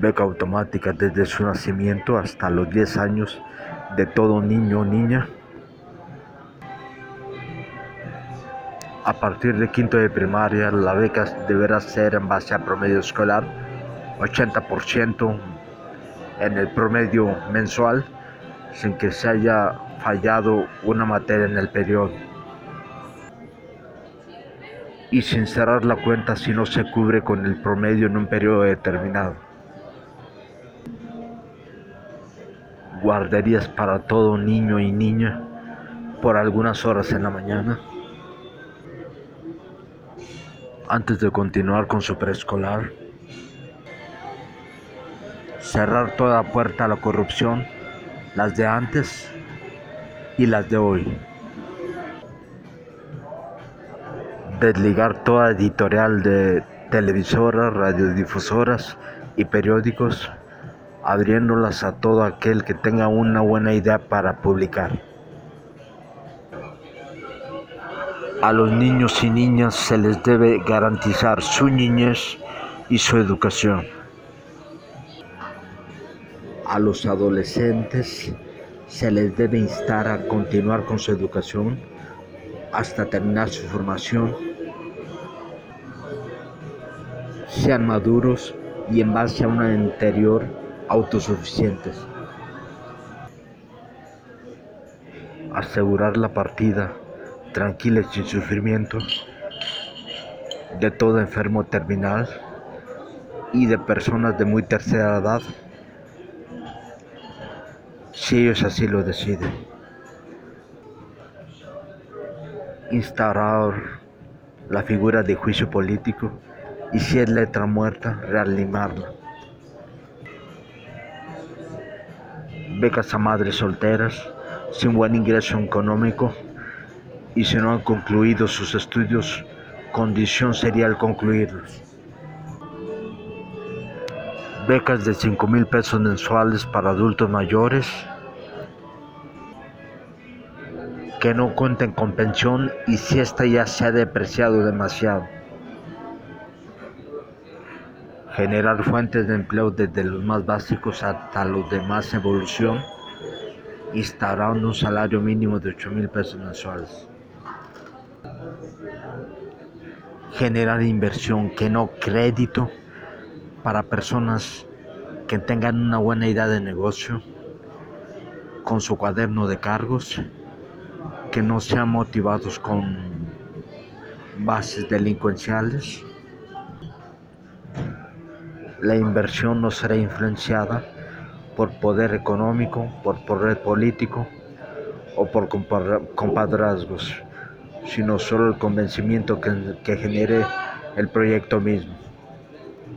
beca automática desde su nacimiento hasta los 10 años de todo niño o niña. A partir de quinto de primaria, la beca deberá ser en base a promedio escolar, 80% en el promedio mensual, sin que se haya fallado una materia en el periodo. Y sin cerrar la cuenta si no se cubre con el promedio en un periodo determinado. Guarderías para todo niño y niña por algunas horas en la mañana antes de continuar con su preescolar. Cerrar toda puerta a la corrupción, las de antes y las de hoy. Desligar toda editorial de televisoras, radiodifusoras y periódicos abriéndolas a todo aquel que tenga una buena idea para publicar. A los niños y niñas se les debe garantizar su niñez y su educación. A los adolescentes se les debe instar a continuar con su educación hasta terminar su formación. Sean maduros y en base a una anterior autosuficientes. Asegurar la partida tranquila y sin sufrimiento de todo enfermo terminal y de personas de muy tercera edad, si ellos así lo deciden. Instaurar la figura de juicio político y si es letra muerta, reanimarla. Becas a madres solteras sin buen ingreso económico y si no han concluido sus estudios, condición sería el concluirlos. Becas de 5 mil pesos mensuales para adultos mayores que no cuenten con pensión y si ésta ya se ha depreciado demasiado generar fuentes de empleo desde los más básicos hasta los de más evolución, instaurando un salario mínimo de 8 mil pesos mensuales. Generar inversión que no crédito para personas que tengan una buena idea de negocio con su cuaderno de cargos, que no sean motivados con bases delincuenciales la inversión no será influenciada por poder económico, por poder político o por compadrazgos, sino solo el convencimiento que, genere el proyecto mismo.